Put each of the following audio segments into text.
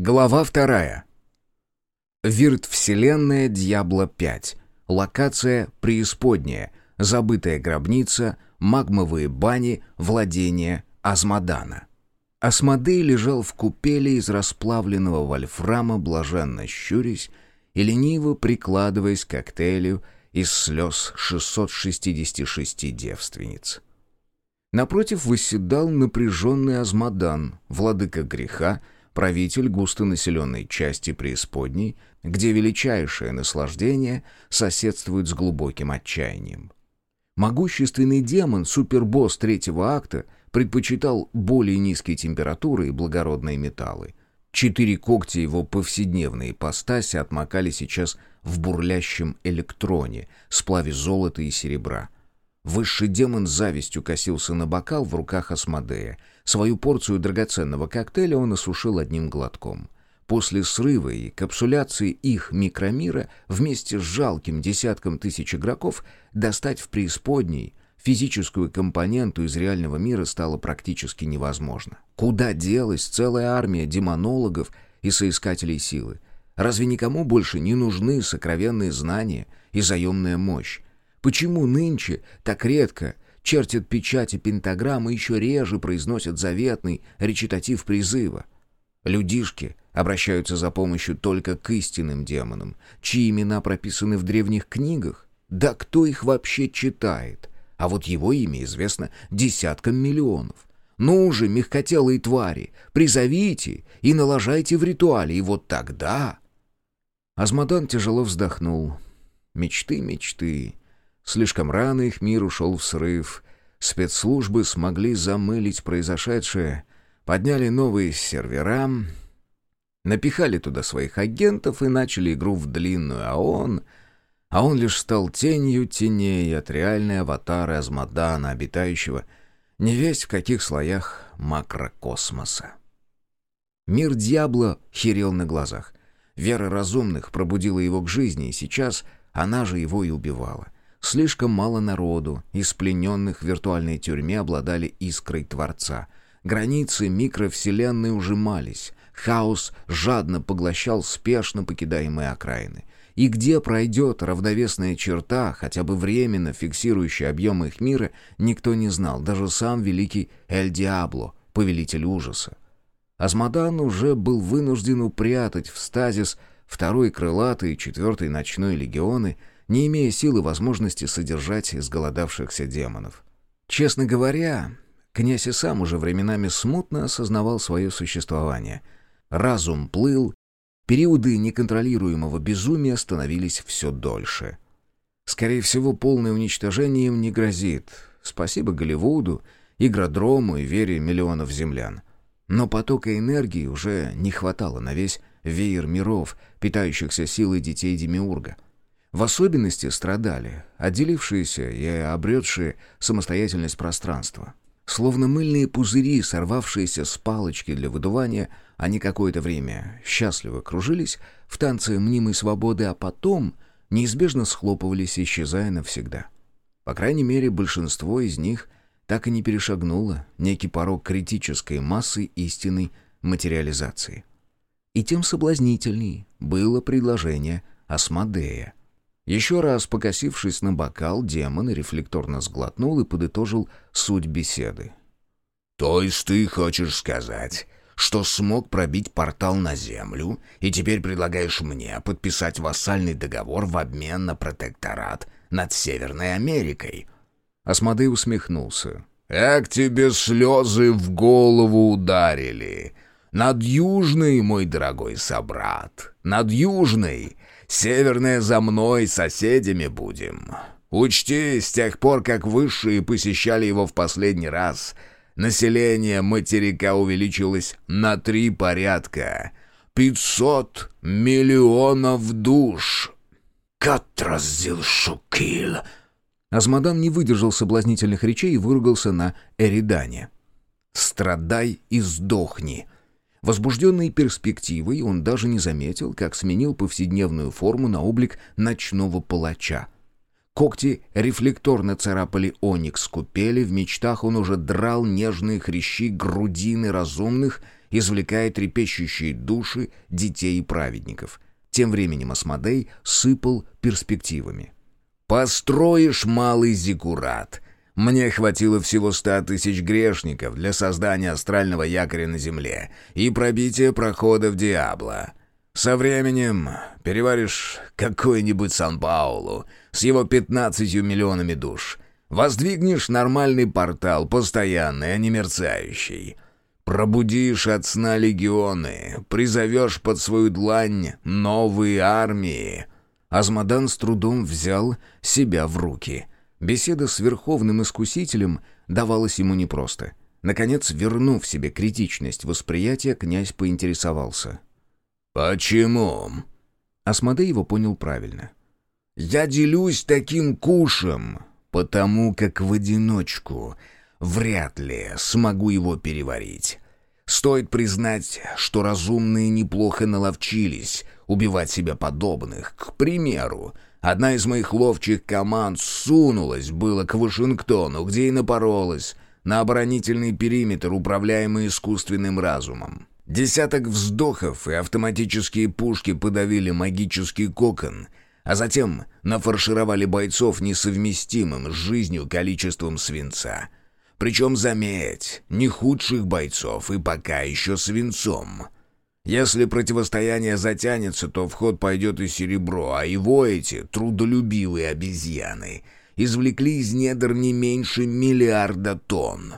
Глава вторая. Вирт-вселенная Дьябло-5. Локация преисподняя. Забытая гробница. Магмовые бани. Владение Азмодана. Асмодей лежал в купели из расплавленного вольфрама, блаженно щурясь и лениво прикладываясь к коктейлю из слез 666 девственниц. Напротив восседал напряженный Азмодан, владыка греха, правитель густонаселенной части преисподней, где величайшее наслаждение соседствует с глубоким отчаянием. Могущественный демон, супербосс третьего акта, предпочитал более низкие температуры и благородные металлы. Четыре когтя его повседневной ипостаси отмокали сейчас в бурлящем электроне, сплаве золота и серебра — Высший демон завистью косился на бокал в руках Асмодея. Свою порцию драгоценного коктейля он осушил одним глотком. После срыва и капсуляции их микромира вместе с жалким десятком тысяч игроков достать в преисподней физическую компоненту из реального мира стало практически невозможно. Куда делась целая армия демонологов и соискателей силы? Разве никому больше не нужны сокровенные знания и заемная мощь? Почему нынче так редко чертят печати пентаграммы, еще реже произносят заветный речитатив призыва? Людишки обращаются за помощью только к истинным демонам, чьи имена прописаны в древних книгах. Да кто их вообще читает? А вот его имя известно десяткам миллионов. Ну же, мягкотелые твари, призовите и налажайте в ритуале, и вот тогда... Азмодан тяжело вздохнул. Мечты, мечты. Слишком рано их мир ушел в срыв. Спецслужбы смогли замылить произошедшее, подняли новые сервера, напихали туда своих агентов и начали игру в длинную, а он... А он лишь стал тенью теней от реальной аватары Азмодана, обитающего не весть в каких слоях макрокосмоса. Мир Дьябло херел на глазах. Вера разумных пробудила его к жизни, и сейчас она же его и убивала. Слишком мало народу, из плененных в виртуальной тюрьме обладали искрой Творца. Границы микровселенной ужимались. Хаос жадно поглощал спешно покидаемые окраины. И где пройдет равновесная черта, хотя бы временно фиксирующая объемы их мира, никто не знал, даже сам великий Эль Диабло, повелитель ужаса. Азмодан уже был вынужден упрятать в стазис второй крылатый и четвертый ночной легионы — не имея силы возможности содержать изголодавшихся демонов. Честно говоря, князь и сам уже временами смутно осознавал свое существование. Разум плыл, периоды неконтролируемого безумия становились все дольше. Скорее всего, полное уничтожение им не грозит. Спасибо Голливуду, игродрому и вере миллионов землян. Но потока энергии уже не хватало на весь веер миров, питающихся силой детей Демиурга — в особенности страдали отделившиеся и обретшие самостоятельность пространства. Словно мыльные пузыри, сорвавшиеся с палочки для выдувания, они какое-то время счастливо кружились в танце мнимой свободы, а потом неизбежно схлопывались, исчезая навсегда. По крайней мере, большинство из них так и не перешагнуло некий порог критической массы истинной материализации. И тем соблазнительней было предложение Асмодея. Еще раз покосившись на бокал, демон рефлекторно сглотнул и подытожил суть беседы. «То есть ты хочешь сказать, что смог пробить портал на Землю, и теперь предлагаешь мне подписать вассальный договор в обмен на протекторат над Северной Америкой?» Асмодей усмехнулся. «Эк тебе слезы в голову ударили! Над Южной, мой дорогой собрат, над Южной!» Северная за мной, соседями будем. Учти, с тех пор, как высшие посещали его в последний раз, население материка увеличилось на три порядка. Пятьсот миллионов душ. Катразил шукил. Азмодан не выдержал соблазнительных речей и выругался на Эридане. «Страдай и сдохни!» Возбужденный перспективой, он даже не заметил, как сменил повседневную форму на облик ночного палача. Когти рефлекторно царапали оникс купели, в мечтах он уже драл нежные хрящи грудины разумных извлекая трепещущие души детей и праведников. Тем временем Асмодей сыпал перспективами. «Построишь малый зиккурат. Мне хватило всего ста тысяч грешников для создания астрального якоря на Земле и пробития прохода в Диабло. Со временем переваришь какой-нибудь Сан-Паулу с его пятнадцатью миллионами душ. Воздвигнешь нормальный портал, постоянный, а не мерцающий. Пробудишь от сна легионы, призовешь под свою длань новые армии». Азмодан с трудом взял себя в руки. Беседа с верховным искусителем давалась ему непросто. Наконец, вернув себе критичность восприятия, князь поинтересовался. «Почему?» Асмодей его понял правильно. «Я делюсь таким кушем, потому как в одиночку вряд ли смогу его переварить. Стоит признать, что разумные неплохо наловчились убивать себя подобных. К примеру, одна из моих ловчих команд сунулась было к Вашингтону, где и напоролась на оборонительный периметр, управляемый искусственным разумом. Десяток вздохов и автоматические пушки подавили магический кокон, а затем нафаршировали бойцов несовместимым с жизнью количеством свинца. Причем, заметь, не худших бойцов и пока еще свинцом. Если противостояние затянется, то в ход пойдет и серебро, а его эти трудолюбивые обезьяны извлекли из недр не меньше миллиарда тонн.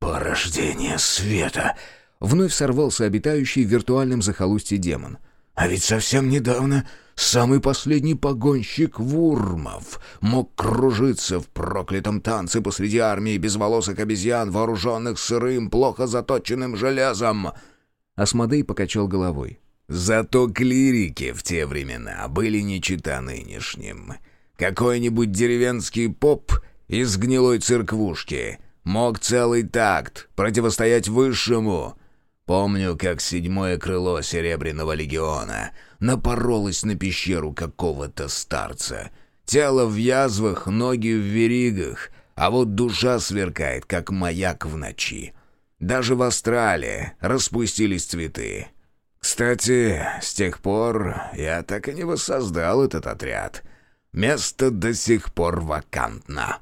«Порождение света!» Вновь сорвался обитающий в виртуальном захолустье демон. «А ведь совсем недавно самый последний погонщик Вурмов мог кружиться в проклятом танце посреди армии безволосых обезьян, вооруженных сырым, плохо заточенным железом!» Асмодей покачал головой. «Зато клирики в те времена были не чета нынешним. Какой-нибудь деревенский поп из гнилой церквушки мог целый такт противостоять высшему, Помню, как седьмое крыло Серебряного легиона напоролось на пещеру какого-то старца. Тело в язвах, ноги в веригах, а вот душа сверкает, как маяк в ночи. Даже в Австралии распустились цветы. Кстати, с тех пор я так и не воссоздал этот отряд. Место до сих пор вакантно.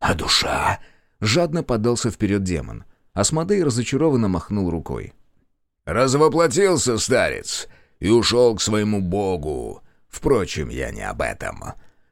А душа? Жадно подался вперед демон. Асмодей разочарованно махнул рукой. «Развоплотился старец и ушел к своему богу. Впрочем, я не об этом.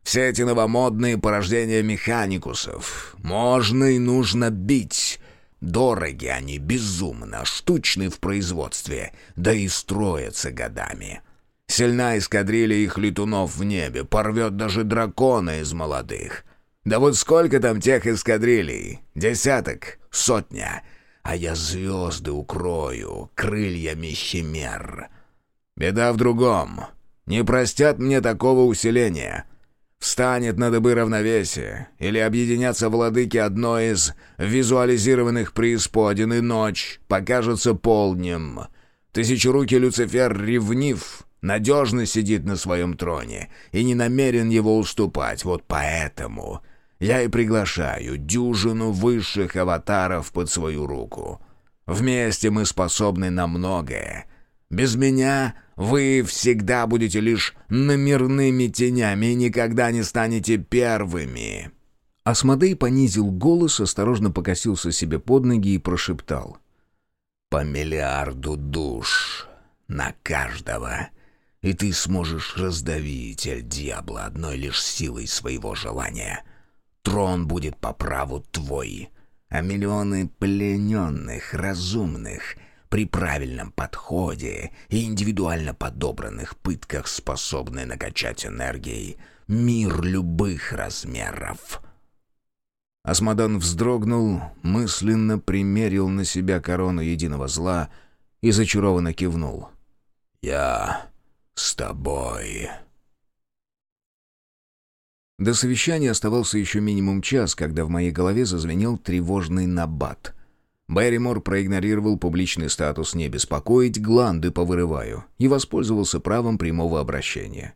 Все эти новомодные порождения механикусов можно и нужно бить. Дороги они безумно, штучны в производстве, да и строятся годами». Сильна эскадрилья их летунов в небе, порвет даже дракона из молодых. Да вот сколько там тех эскадрилей? Десяток? Сотня? а я звезды укрою крыльями химер. Беда в другом. Не простят мне такого усиления. Встанет на дыбы равновесие, или объединятся владыки одной из визуализированных преисподин, и ночь покажется полнем. Тысячерукий Люцифер ревнив, надежно сидит на своем троне и не намерен его уступать, вот поэтому я и приглашаю дюжину высших аватаров под свою руку. Вместе мы способны на многое. Без меня вы всегда будете лишь номерными тенями и никогда не станете первыми». Асмодей понизил голос, осторожно покосился себе под ноги и прошептал. «По миллиарду душ на каждого, и ты сможешь раздавить Эль-Дьябло одной лишь силой своего желания». Трон будет по праву твой, а миллионы плененных, разумных, при правильном подходе и индивидуально подобранных пытках способны накачать энергией мир любых размеров». Асмодан вздрогнул, мысленно примерил на себя корону единого зла и зачарованно кивнул. «Я с тобой». До совещания оставался еще минимум час, когда в моей голове зазвенел тревожный набат. Берримор проигнорировал публичный статус «не беспокоить», гланды повырываю, и воспользовался правом прямого обращения.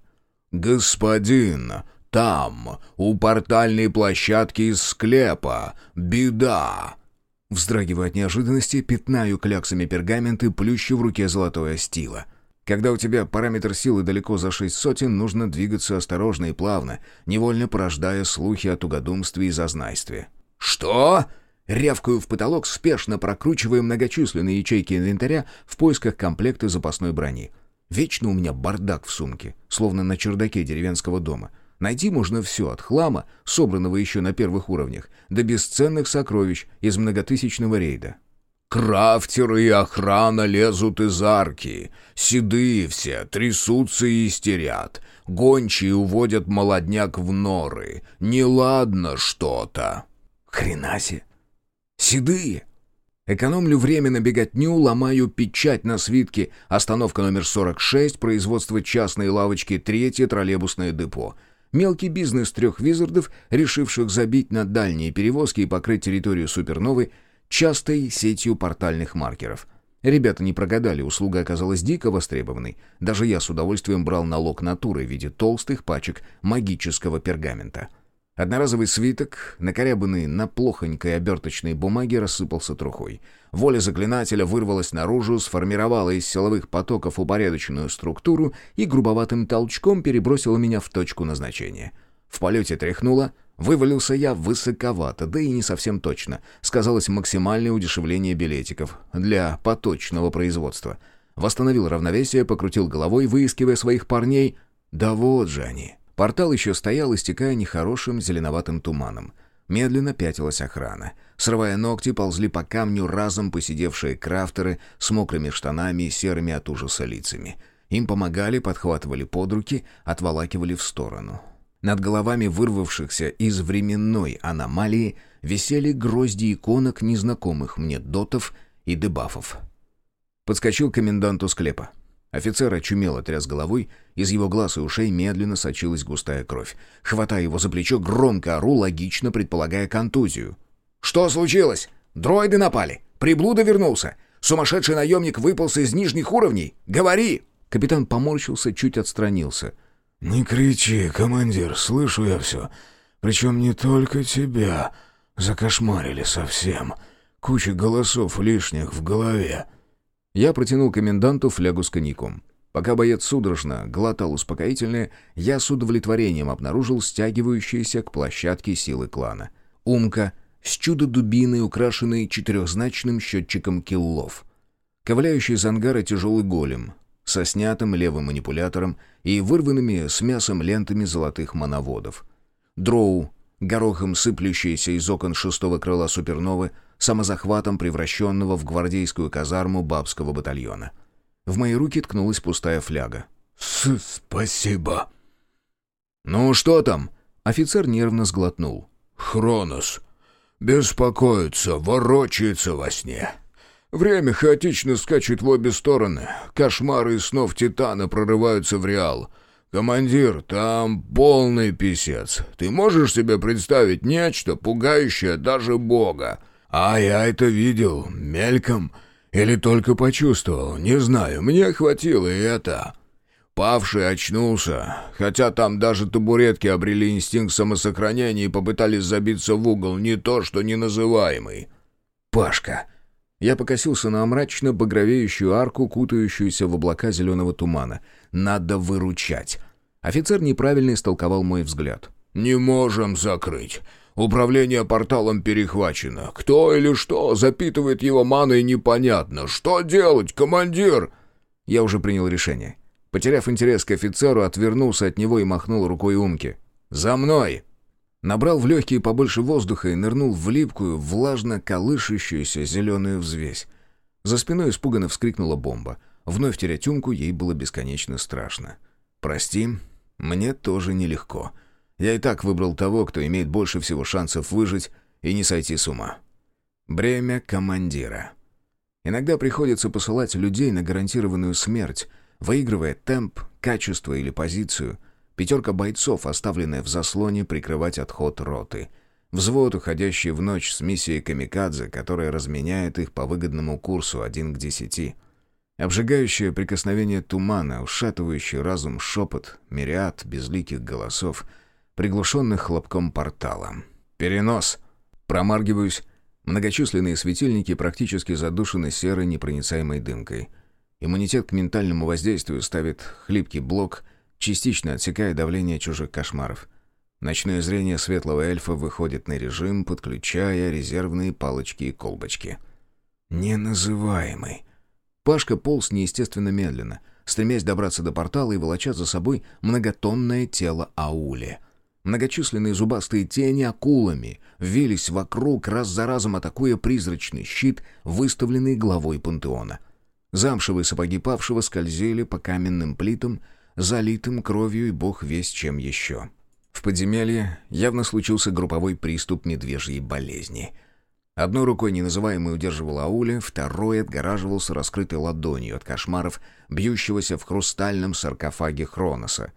«Господин, там, у портальной площадки из склепа, беда!» Вздрагиваю от неожиданности, пятнаю кляксами пергаменты, плющу в руке золотое стило. Когда у тебя параметр силы далеко за шесть сотен, нужно двигаться осторожно и плавно, невольно порождая слухи о тугодумстве и зазнайстве. «Что?» Рявкаю в потолок, спешно прокручивая многочисленные ячейки инвентаря в поисках комплекта запасной брони. Вечно у меня бардак в сумке, словно на чердаке деревенского дома. Найти можно все, от хлама, собранного еще на первых уровнях, до бесценных сокровищ из многотысячного рейда. Крафтеры и охрана лезут из арки. Седые все, трясутся и истерят. Гончие уводят молодняк в норы. Неладно что-то. Хренаси. Седые. Экономлю время на беготню, ломаю печать на свитке. Остановка номер 46, производство частной лавочки, третье троллейбусное депо. Мелкий бизнес трех визардов, решивших забить на дальние перевозки и покрыть территорию суперновой частой сетью портальных маркеров. Ребята не прогадали, услуга оказалась дико востребованной. Даже я с удовольствием брал налог натуры в виде толстых пачек магического пергамента. Одноразовый свиток, накорябанный на плохонькой оберточной бумаге, рассыпался трухой. Воля заклинателя вырвалась наружу, сформировала из силовых потоков упорядоченную структуру и грубоватым толчком перебросила меня в точку назначения. В полете тряхнуло, вывалился я высоковато, да и не совсем точно. Сказалось максимальное удешевление билетиков для поточного производства. Восстановил равновесие, покрутил головой, выискивая своих парней. Да вот же они. Портал еще стоял, истекая нехорошим зеленоватым туманом. Медленно пятилась охрана. Срывая ногти, ползли по камню разом посидевшие крафтеры с мокрыми штанами и серыми от ужаса лицами. Им помогали, подхватывали под руки, отволакивали в сторону. Над головами вырвавшихся из временной аномалии висели грозди иконок незнакомых мне дотов и дебафов. Подскочил к коменданту склепа. Офицер очумело тряс головой, из его глаз и ушей медленно сочилась густая кровь. Хватая его за плечо, громко ору, логично предполагая контузию. «Что случилось? Дроиды напали? Приблуда вернулся? Сумасшедший наемник выполз из нижних уровней? Говори!» Капитан поморщился, чуть отстранился. «Не кричи, командир, слышу я все. Причем не только тебя. Закошмарили совсем. Куча голосов лишних в голове». Я протянул коменданту флягу с коньяком. Пока боец судорожно глотал успокоительное, я с удовлетворением обнаружил стягивающиеся к площадке силы клана. Умка с чудо-дубиной, украшенной четырехзначным счетчиком киллов. Ковыляющий из ангара тяжелый голем со снятым левым манипулятором и вырванными с мясом лентами золотых моноводов. Дроу, горохом сыплющиеся из окон шестого крыла суперновы, самозахватом превращенного в гвардейскую казарму бабского батальона. В мои руки ткнулась пустая фляга. С «Спасибо». «Ну что там?» Офицер нервно сглотнул. «Хронос. Беспокоится, ворочается во сне. Время хаотично скачет в обе стороны. Кошмары из снов Титана прорываются в реал. «Командир, там полный писец. Ты можешь себе представить нечто, пугающее даже Бога? А я это видел, мельком, или только почувствовал, не знаю, мне хватило и это». Павший очнулся, хотя там даже табуретки обрели инстинкт самосохранения и попытались забиться в угол, не то что неназываемый. «Пашка!» Я покосился на мрачно багровеющую арку, кутающуюся в облака зеленого тумана. «Надо выручать!» Офицер неправильно истолковал мой взгляд. «Не можем закрыть. Управление порталом перехвачено. Кто или что запитывает его маной непонятно. Что делать, командир?» Я уже принял решение. Потеряв интерес к офицеру, отвернулся от него и махнул рукой Умке. «За мной!» Набрал в легкие побольше воздуха и нырнул в липкую, влажно колышущуюся зеленую взвесь. За спиной испуганно вскрикнула бомба. Вновь терять Умку ей было бесконечно страшно. «Прости, мне тоже нелегко. Я и так выбрал того, кто имеет больше всего шансов выжить и не сойти с ума. Бремя командира. Иногда приходится посылать людей на гарантированную смерть, выигрывая темп, качество или позицию — Пятерка бойцов, оставленная в заслоне прикрывать отход роты. Взвод, уходящий в ночь с миссией «Камикадзе», которая разменяет их по выгодному курсу один к десяти. Обжигающее прикосновение тумана, ушатывающий разум шепот, мириад безликих голосов, приглушенных хлопком портала. «Перенос!» Промаргиваюсь, Многочисленные светильники практически задушены серой непроницаемой дымкой. Иммунитет к ментальному воздействию ставит хлипкий блок, частично отсекая давление чужих кошмаров. Ночное зрение светлого эльфа выходит на режим, подключая резервные палочки и колбочки. Неназываемый. Пашка полз неестественно медленно, стремясь добраться до портала и волоча за собой многотонное тело Аули. Многочисленные зубастые тени акулами вились вокруг, раз за разом атакуя призрачный щит, выставленный главой пантеона. Замшевые сапоги павшего скользили по каменным плитам, залитым кровью и бог весь чем еще. В подземелье явно случился групповой приступ медвежьей болезни — Одной рукой неназываемый удерживал Ауля, второй отгораживался раскрытой ладонью от кошмаров, бьющегося в хрустальном саркофаге Хроноса.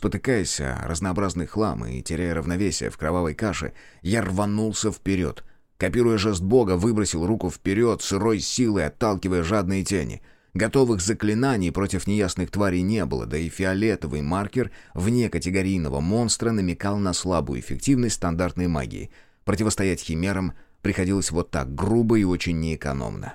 Спотыкаясь о разнообразный хлам и теряя равновесие в кровавой каше, я рванулся вперед. Копируя жест бога, выбросил руку вперед, сырой силой отталкивая жадные тени. Готовых заклинаний против неясных тварей не было, да и фиолетовый маркер вне категорийного монстра намекал на слабую эффективность стандартной магии. Противостоять химерам — Приходилось вот так, грубо и очень неэкономно.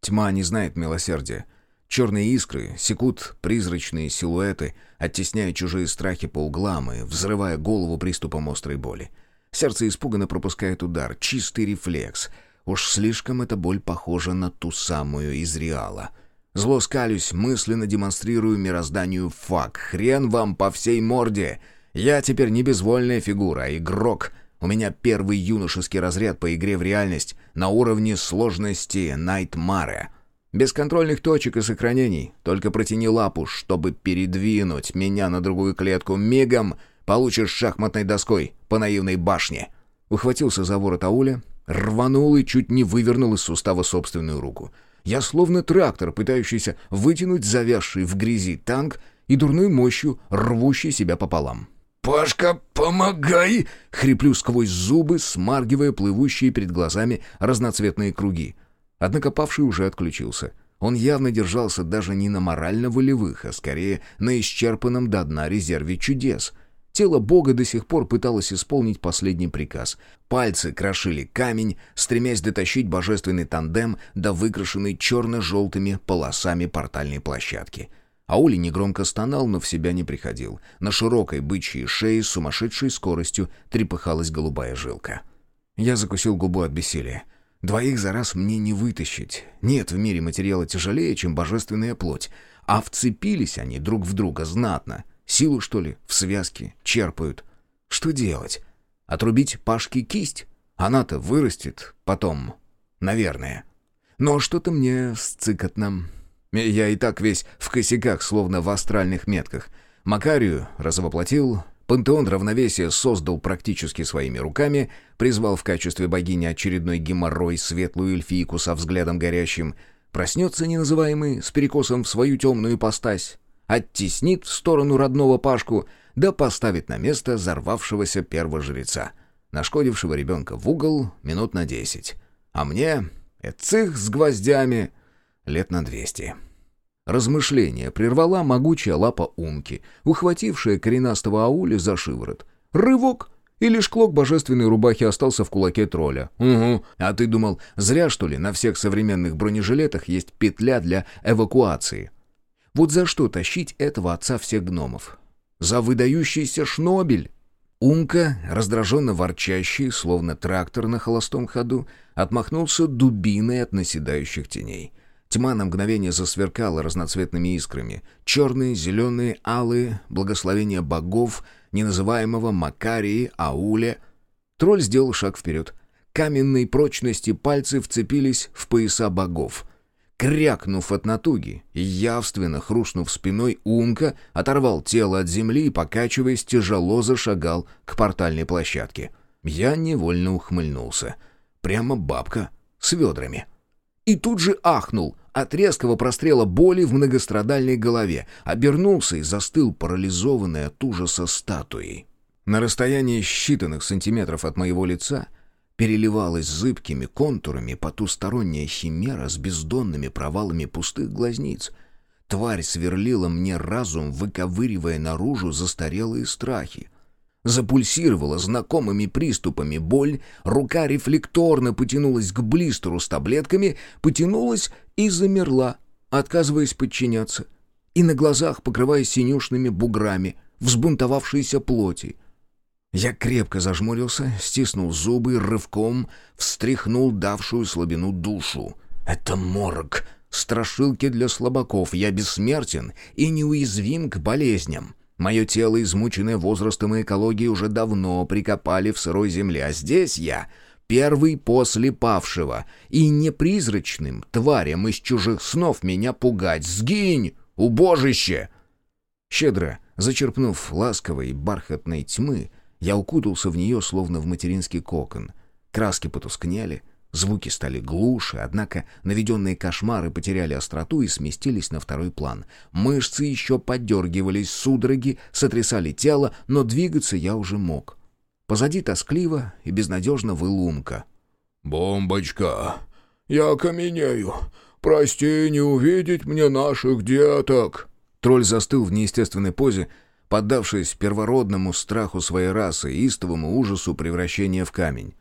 Тьма не знает милосердия. Черные искры секут призрачные силуэты, оттесняя чужие страхи по углам и взрывая голову приступом острой боли. Сердце испуганно пропускает удар, чистый рефлекс. Уж слишком эта боль похожа на ту самую из Реала. Зло скалюсь, мысленно демонстрирую мирозданию фак. Хрен вам по всей морде! Я теперь не безвольная фигура, а игрок — у меня первый юношеский разряд по игре в реальность на уровне сложности Найтмара. Без контрольных точек и сохранений. Только протяни лапу, чтобы передвинуть меня на другую клетку. Мигом получишь шахматной доской по наивной башне. Ухватился за ворот ауля, рванул и чуть не вывернул из сустава собственную руку. Я словно трактор, пытающийся вытянуть завязший в грязи танк и дурной мощью рвущий себя пополам. «Пашка, помогай!» — хриплю сквозь зубы, смаргивая плывущие перед глазами разноцветные круги. Однако павший уже отключился. Он явно держался даже не на морально-волевых, а скорее на исчерпанном до дна резерве чудес. Тело Бога до сих пор пыталось исполнить последний приказ. Пальцы крошили камень, стремясь дотащить божественный тандем до выкрашенной черно-желтыми полосами портальной площадки — Аули негромко стонал, но в себя не приходил. На широкой бычьей шее с сумасшедшей скоростью трепыхалась голубая жилка. Я закусил губу от бессилия. Двоих за раз мне не вытащить. Нет в мире материала тяжелее, чем божественная плоть. А вцепились они друг в друга знатно. Силу, что ли, в связке черпают. Что делать? Отрубить Пашке кисть? Она-то вырастет потом, наверное. Но что-то мне сцикотно. Я и так весь в косяках, словно в астральных метках. Макарию разовоплотил, пантеон равновесия создал практически своими руками, призвал в качестве богини очередной геморрой светлую эльфийку со взглядом горящим, проснется неназываемый с перекосом в свою темную ипостась, оттеснит в сторону родного Пашку, да поставит на место взорвавшегося первожреца, нашкодившего ребенка в угол минут на десять. А мне, эцих с гвоздями, лет на двести. Размышление прервала могучая лапа Умки, ухватившая коренастого ауля за шиворот. Рывок! И лишь клок божественной рубахи остался в кулаке тролля. «Угу. А ты думал, зря, что ли, на всех современных бронежилетах есть петля для эвакуации? Вот за что тащить этого отца всех гномов? За выдающийся шнобель!» Умка, раздраженно ворчащий, словно трактор на холостом ходу, отмахнулся дубиной от наседающих теней. Тьма на мгновение засверкала разноцветными искрами. Черные, зеленые, алые, благословения богов, неназываемого Макарии, Ауле. Тролль сделал шаг вперед. Каменные прочности пальцы вцепились в пояса богов. Крякнув от натуги, явственно хрустнув спиной, Умка оторвал тело от земли и, покачиваясь, тяжело зашагал к портальной площадке. Я невольно ухмыльнулся. Прямо бабка с ведрами и тут же ахнул от резкого прострела боли в многострадальной голове, обернулся и застыл парализованный от ужаса статуей. На расстоянии считанных сантиметров от моего лица переливалась зыбкими контурами потусторонняя химера с бездонными провалами пустых глазниц. Тварь сверлила мне разум, выковыривая наружу застарелые страхи. Запульсировала знакомыми приступами боль, рука рефлекторно потянулась к блистеру с таблетками, потянулась и замерла, отказываясь подчиняться. И на глазах покрываясь синюшными буграми взбунтовавшейся плоти. Я крепко зажмурился, стиснул зубы рывком встряхнул давшую слабину душу. «Это морг!» Страшилки для слабаков. Я бессмертен и неуязвим к болезням. Мое тело, измученное возрастом и экологией, уже давно прикопали в сырой земле, а здесь я первый после павшего, и не призрачным тварям из чужих снов меня пугать. Сгинь, убожище!» Щедро зачерпнув ласковой бархатной тьмы, я укутался в нее, словно в материнский кокон. Краски потускнели, Звуки стали глуше, однако наведенные кошмары потеряли остроту и сместились на второй план. Мышцы еще подергивались, судороги сотрясали тело, но двигаться я уже мог. Позади тоскливо и безнадежно вылумка. «Бомбочка, я каменею. Прости, не увидеть мне наших деток». Тролль застыл в неестественной позе, поддавшись первородному страху своей расы и истовому ужасу превращения в камень.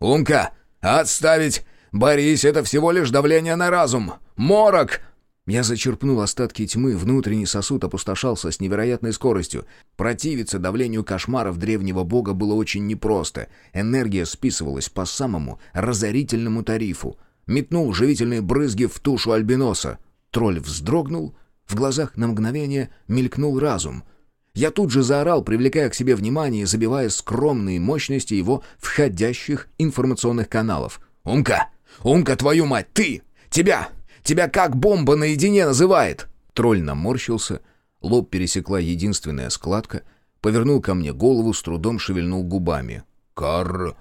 «Умка!» «Отставить! Борис, это всего лишь давление на разум! Морок!» Я зачерпнул остатки тьмы, внутренний сосуд опустошался с невероятной скоростью. Противиться давлению кошмаров древнего бога было очень непросто. Энергия списывалась по самому разорительному тарифу. Метнул живительные брызги в тушу альбиноса. Тролль вздрогнул, в глазах на мгновение мелькнул разум — я тут же заорал, привлекая к себе внимание и забивая скромные мощности его входящих информационных каналов. «Умка! Умка, твою мать! Ты! Тебя! Тебя как бомба наедине называет!» Тролль наморщился, лоб пересекла единственная складка, повернул ко мне голову, с трудом шевельнул губами. «Кар...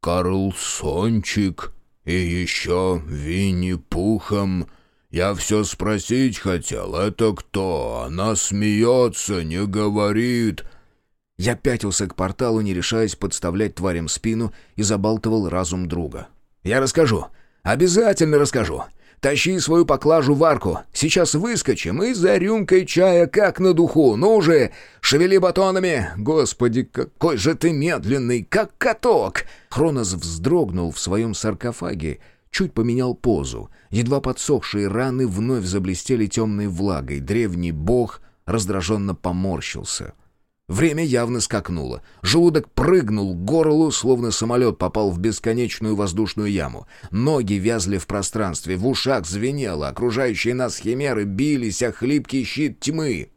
Карлсончик и еще Винни-Пухом...» Я все спросить хотел, это кто? Она смеется, не говорит». Я пятился к порталу, не решаясь подставлять тварям спину, и забалтывал разум друга. «Я расскажу. Обязательно расскажу. Тащи свою поклажу в арку. Сейчас выскочим и за рюмкой чая как на духу. Ну же, шевели батонами. Господи, какой же ты медленный, как каток!» Хронос вздрогнул в своем саркофаге, чуть поменял позу. Едва подсохшие раны вновь заблестели темной влагой. Древний бог раздраженно поморщился. Время явно скакнуло. Желудок прыгнул к горлу, словно самолет попал в бесконечную воздушную яму. Ноги вязли в пространстве, в ушах звенело, окружающие нас химеры бились о хлипкий щит тьмы.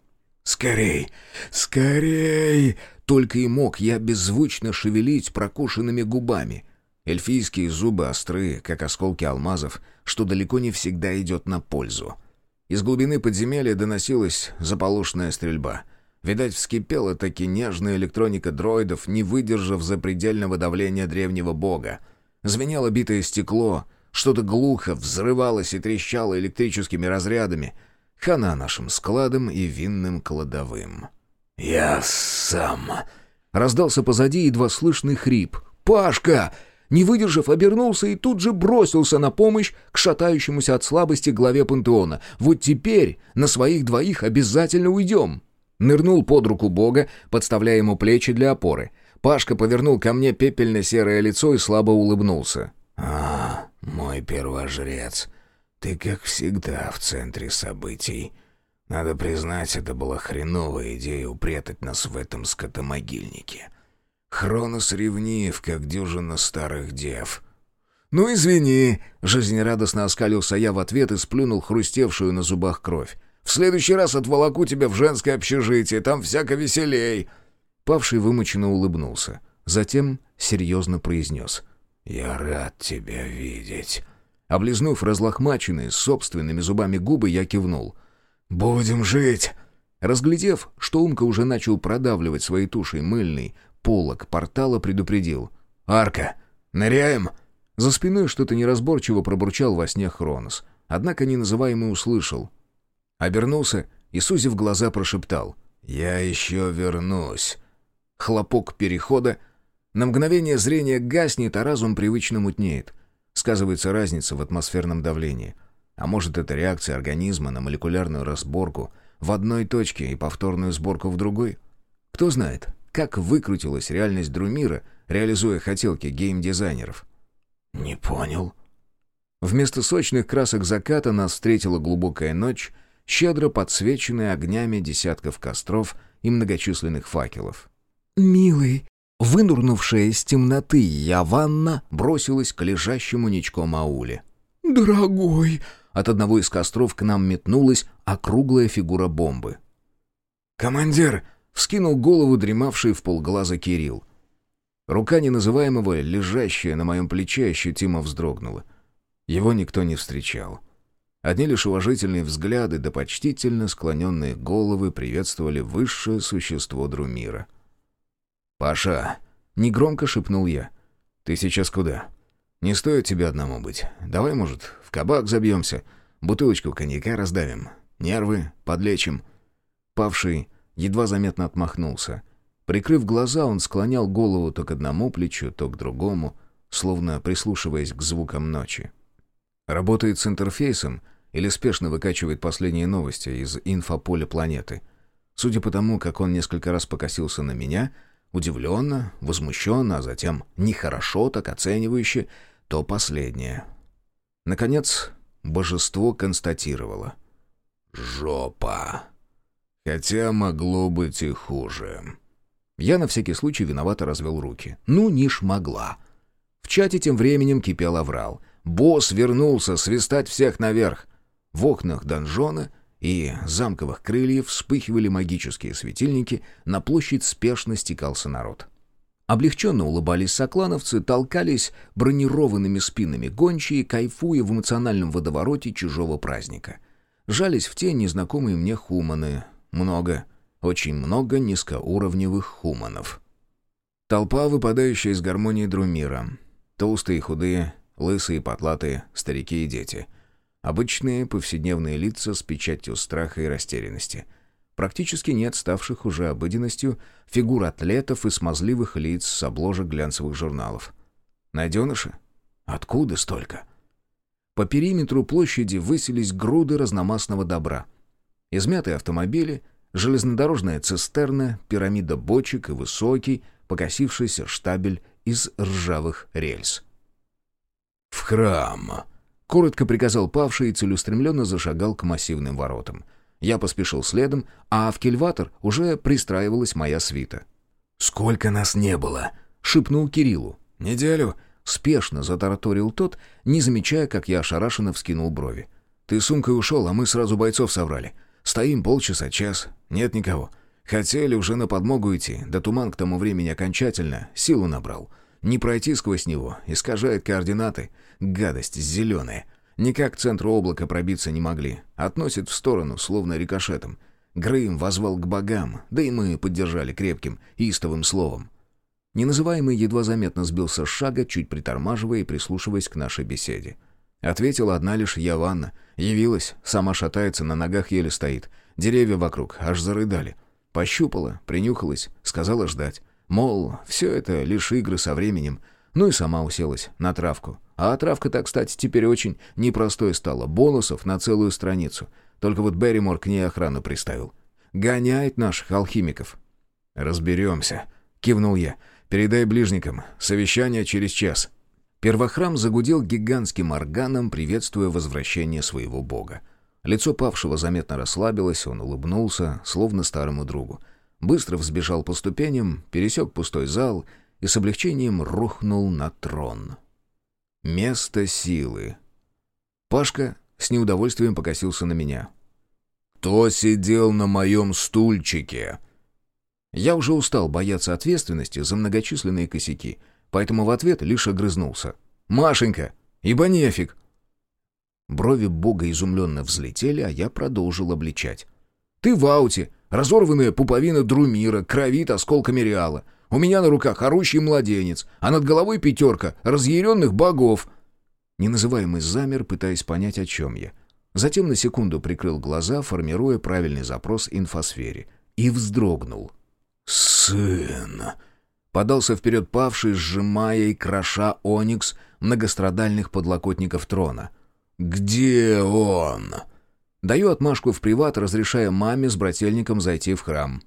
«Скорей! Скорей!» Только и мог я беззвучно шевелить прокушенными губами — Эльфийские зубы острые, как осколки алмазов, что далеко не всегда идет на пользу. Из глубины подземелья доносилась заполошная стрельба. Видать, вскипела таки нежная электроника дроидов, не выдержав запредельного давления древнего бога. Звенело битое стекло, что-то глухо взрывалось и трещало электрическими разрядами. Хана нашим складом и винным кладовым. «Я сам...» Раздался позади едва слышный хрип. «Пашка!» Не выдержав, обернулся и тут же бросился на помощь к шатающемуся от слабости главе пантеона. «Вот теперь на своих двоих обязательно уйдем!» Нырнул под руку бога, подставляя ему плечи для опоры. Пашка повернул ко мне пепельно-серое лицо и слабо улыбнулся. «А, мой первожрец, ты, как всегда, в центре событий. Надо признать, это была хреновая идея упрятать нас в этом скотомогильнике. Хронос ревнив, как дюжина старых дев. «Ну, извини!» — жизнерадостно оскалился я в ответ и сплюнул хрустевшую на зубах кровь. «В следующий раз отволоку тебя в женское общежитие, там всяко веселей!» Павший вымученно улыбнулся. Затем серьезно произнес. «Я рад тебя видеть». Облизнув разлохмаченные собственными зубами губы, я кивнул. «Будем жить!» Разглядев, что Умка уже начал продавливать своей тушей мыльный, полок портала предупредил. «Арка! Ныряем!» За спиной что-то неразборчиво пробурчал во сне Хронос. Однако неназываемый услышал. Обернулся и, сузив глаза, прошептал. «Я еще вернусь». Хлопок перехода. На мгновение зрение гаснет, а разум привычно мутнеет. Сказывается разница в атмосферном давлении. А может, это реакция организма на молекулярную разборку в одной точке и повторную сборку в другой? Кто знает, как выкрутилась реальность Друмира, реализуя хотелки геймдизайнеров. «Не понял». Вместо сочных красок заката нас встретила глубокая ночь, щедро подсвеченная огнями десятков костров и многочисленных факелов. «Милый!» Вынурнувшая из темноты Яванна бросилась к лежащему ничком ауле. «Дорогой!» От одного из костров к нам метнулась округлая фигура бомбы. «Командир!» — вскинул голову дремавший в полглаза Кирилл. Рука неназываемого, лежащая на моем плече, ощутимо вздрогнула. Его никто не встречал. Одни лишь уважительные взгляды да почтительно склоненные головы приветствовали высшее существо Друмира. «Паша!» — негромко шепнул я. «Ты сейчас куда? Не стоит тебе одному быть. Давай, может, в кабак забьемся, бутылочку коньяка раздавим, нервы подлечим». Павший едва заметно отмахнулся. Прикрыв глаза, он склонял голову то к одному плечу, то к другому, словно прислушиваясь к звукам ночи. Работает с интерфейсом или спешно выкачивает последние новости из инфополя планеты. Судя по тому, как он несколько раз покосился на меня, удивленно, возмущенно, а затем нехорошо так оценивающе, то последнее. Наконец, божество констатировало. «Жопа. Хотя могло быть и хуже». Я на всякий случай виновато развел руки. Ну, ниш могла. В чате тем временем кипел аврал — Босс вернулся свистать всех наверх. В окнах донжона и замковых крыльев вспыхивали магические светильники, на площадь спешно стекался народ. Облегченно улыбались соклановцы, толкались бронированными спинами гончие, кайфуя в эмоциональном водовороте чужого праздника. Жались в тень незнакомые мне хуманы. Много, очень много низкоуровневых хуманов. Толпа, выпадающая из гармонии Друмира. Толстые и худые, Лысые, потлатые, старики и дети. Обычные повседневные лица с печатью страха и растерянности. Практически нет ставших уже обыденностью фигур атлетов и смазливых лиц с обложек глянцевых журналов. Найденыши? Откуда столько? По периметру площади высились груды разномастного добра. Измятые автомобили, железнодорожная цистерна, пирамида бочек и высокий, покосившийся штабель из ржавых рельс. «В храм!» — коротко приказал павший и целеустремленно зашагал к массивным воротам. Я поспешил следом, а в кильватор уже пристраивалась моя свита. «Сколько нас не было?» — шепнул Кириллу. «Неделю?» — спешно затараторил тот, не замечая, как я ошарашенно вскинул брови. «Ты сумкой ушел, а мы сразу бойцов соврали. Стоим полчаса, час, нет никого. Хотели уже на подмогу идти, да туман к тому времени окончательно силу набрал. Не пройти сквозь него, искажает координаты. Гадость зеленая. Никак к центру облака пробиться не могли. Относит в сторону, словно рикошетом. Грым возвал к богам, да и мы поддержали крепким, истовым словом. Неназываемый едва заметно сбился с шага, чуть притормаживая и прислушиваясь к нашей беседе. Ответила одна лишь Яванна. Явилась, сама шатается, на ногах еле стоит. Деревья вокруг аж зарыдали. Пощупала, принюхалась, сказала ждать. Мол, все это лишь игры со временем. Ну и сама уселась на травку. А травка-то, кстати, теперь очень непростой стала. Бонусов на целую страницу. Только вот Берримор к ней охрану приставил. Гоняет наших алхимиков. «Разберемся», — кивнул я. «Передай ближникам. Совещание через час». Первохрам загудел гигантским органом, приветствуя возвращение своего бога. Лицо павшего заметно расслабилось, он улыбнулся, словно старому другу быстро взбежал по ступеням, пересек пустой зал и с облегчением рухнул на трон. Место силы. Пашка с неудовольствием покосился на меня. «Кто сидел на моем стульчике?» Я уже устал бояться ответственности за многочисленные косяки, поэтому в ответ лишь огрызнулся. «Машенька, ибо нефиг!» Брови бога изумленно взлетели, а я продолжил обличать. «Ты в ауте, Разорванная пуповина друмира, кровит осколками реала. У меня на руках орущий младенец, а над головой пятерка разъяренных богов. Неназываемый замер, пытаясь понять, о чем я. Затем на секунду прикрыл глаза, формируя правильный запрос инфосфере. И вздрогнул. «Сын!» Подался вперед павший, сжимая и кроша оникс многострадальных подлокотников трона. «Где он?» Даю отмашку в приват, разрешая маме с брательником зайти в храм.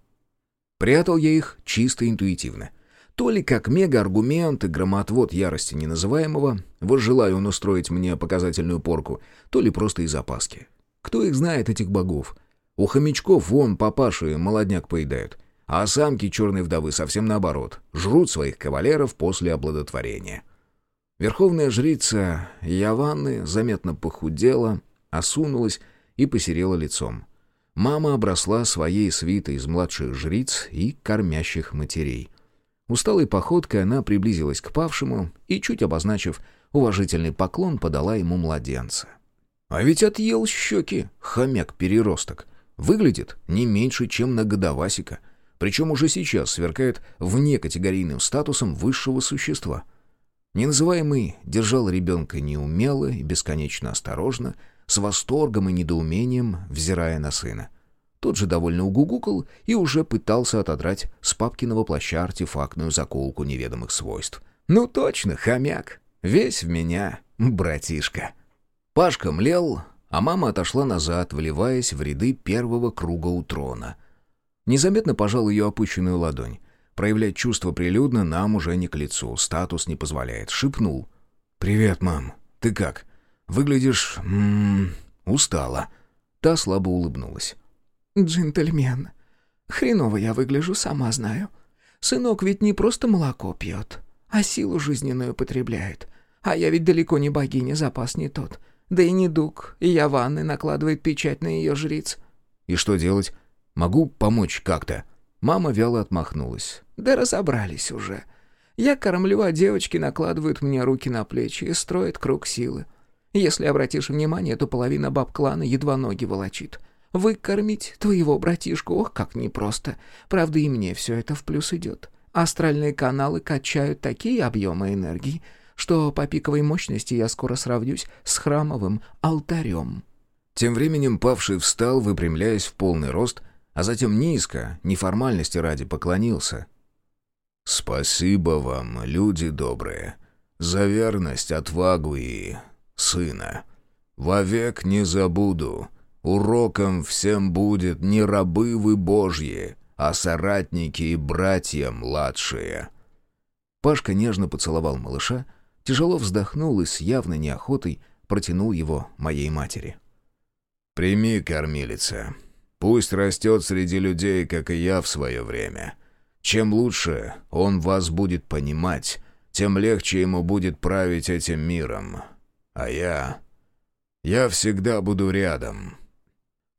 Прятал я их чисто интуитивно. То ли как мега-аргумент и громотвод ярости неназываемого, возжелая он устроить мне показательную порку, то ли просто из опаски. Кто их знает, этих богов? У хомячков вон папаши молодняк поедают, а самки черной вдовы совсем наоборот, жрут своих кавалеров после оплодотворения. Верховная жрица Яванны заметно похудела, осунулась и посерела лицом. Мама обросла своей свитой из младших жриц и кормящих матерей. Усталой походкой она приблизилась к павшему и, чуть обозначив уважительный поклон, подала ему младенца. А ведь отъел щеки, хомяк-переросток. Выглядит не меньше, чем на годовасика. Причем уже сейчас сверкает внекатегорийным статусом высшего существа. Неназываемый держал ребенка неумело и бесконечно осторожно, с восторгом и недоумением, взирая на сына. Тот же довольно угугукал и уже пытался отодрать с папкиного плаща артефактную заколку неведомых свойств. «Ну точно, хомяк! Весь в меня, братишка!» Пашка млел, а мама отошла назад, вливаясь в ряды первого круга у трона. Незаметно пожал ее опущенную ладонь. Проявлять чувства прилюдно нам уже не к лицу, статус не позволяет. Шипнул. «Привет, мам. Ты как? Выглядишь... М -м, устала». Та слабо улыбнулась. «Джентльмен. Хреново я выгляжу, сама знаю. Сынок ведь не просто молоко пьет, а силу жизненную потребляет. А я ведь далеко не богиня, запас не тот. Да и не дуг, и я ванны накладывает печать на ее жриц». «И что делать? Могу помочь как-то?» Мама вяло отмахнулась. «Да разобрались уже. Я кормлю, а девочки накладывают мне руки на плечи и строят круг силы. Если обратишь внимание, то половина баб клана едва ноги волочит. Выкормить твоего братишку, ох, как непросто. Правда, и мне все это в плюс идет. Астральные каналы качают такие объемы энергии, что по пиковой мощности я скоро сравнюсь с храмовым алтарем». Тем временем павший встал, выпрямляясь в полный рост, а затем низко, неформальности ради, поклонился. «Спасибо вам, люди добрые, за верность, отвагу и сына. Вовек не забуду. Уроком всем будет не рабы вы божьи, а соратники и братья младшие». Пашка нежно поцеловал малыша, тяжело вздохнул и с явной неохотой протянул его моей матери. «Прими, кормилица. Пусть растет среди людей, как и я в свое время. Чем лучше он вас будет понимать, тем легче ему будет править этим миром. А я... я всегда буду рядом».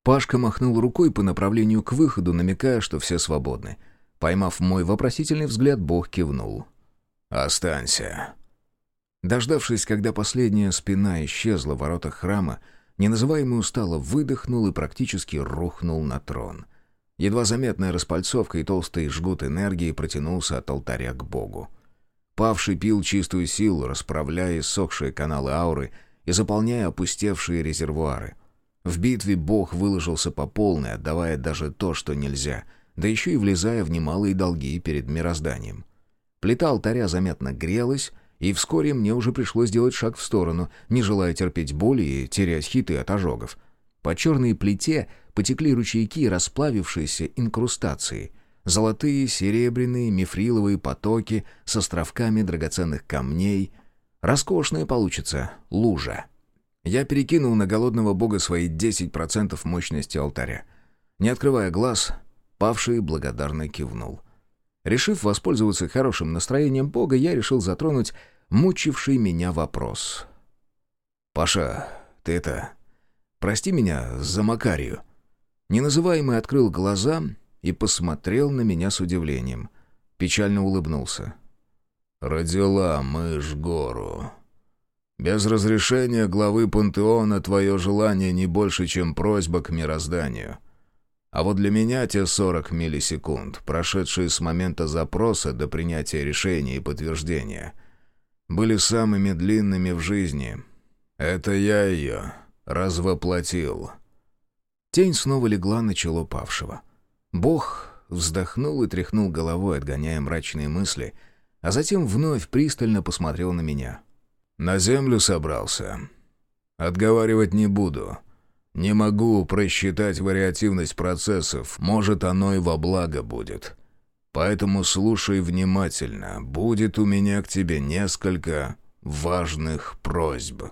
Пашка махнул рукой по направлению к выходу, намекая, что все свободны. Поймав мой вопросительный взгляд, Бог кивнул. «Останься». Дождавшись, когда последняя спина исчезла в воротах храма, неназываемый устало выдохнул и практически рухнул на трон. Едва заметная распальцовка и толстый жгут энергии протянулся от алтаря к Богу. Павший пил чистую силу, расправляя иссохшие каналы ауры и заполняя опустевшие резервуары. В битве Бог выложился по полной, отдавая даже то, что нельзя, да еще и влезая в немалые долги перед мирозданием. Плита алтаря заметно грелась, и вскоре мне уже пришлось делать шаг в сторону, не желая терпеть боли и терять хиты от ожогов. По черной плите потекли ручейки расплавившейся инкрустации. Золотые, серебряные, мифриловые потоки с островками драгоценных камней. Роскошная получится лужа. Я перекинул на голодного бога свои 10% мощности алтаря. Не открывая глаз, павший благодарно кивнул. Решив воспользоваться хорошим настроением Бога, я решил затронуть мучивший меня вопрос. «Паша, ты это... Прости меня за Макарию». Неназываемый открыл глаза и посмотрел на меня с удивлением. Печально улыбнулся. «Родила мышь гору. Без разрешения главы пантеона твое желание не больше, чем просьба к мирозданию». А вот для меня те 40 миллисекунд, прошедшие с момента запроса до принятия решения и подтверждения, были самыми длинными в жизни. Это я ее развоплотил. Тень снова легла на чело павшего. Бог вздохнул и тряхнул головой, отгоняя мрачные мысли, а затем вновь пристально посмотрел на меня. «На землю собрался. Отговаривать не буду». Не могу просчитать вариативность процессов, может, оно и во благо будет. Поэтому слушай внимательно. Будет у меня к тебе несколько важных просьб».